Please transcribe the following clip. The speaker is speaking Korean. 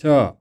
자,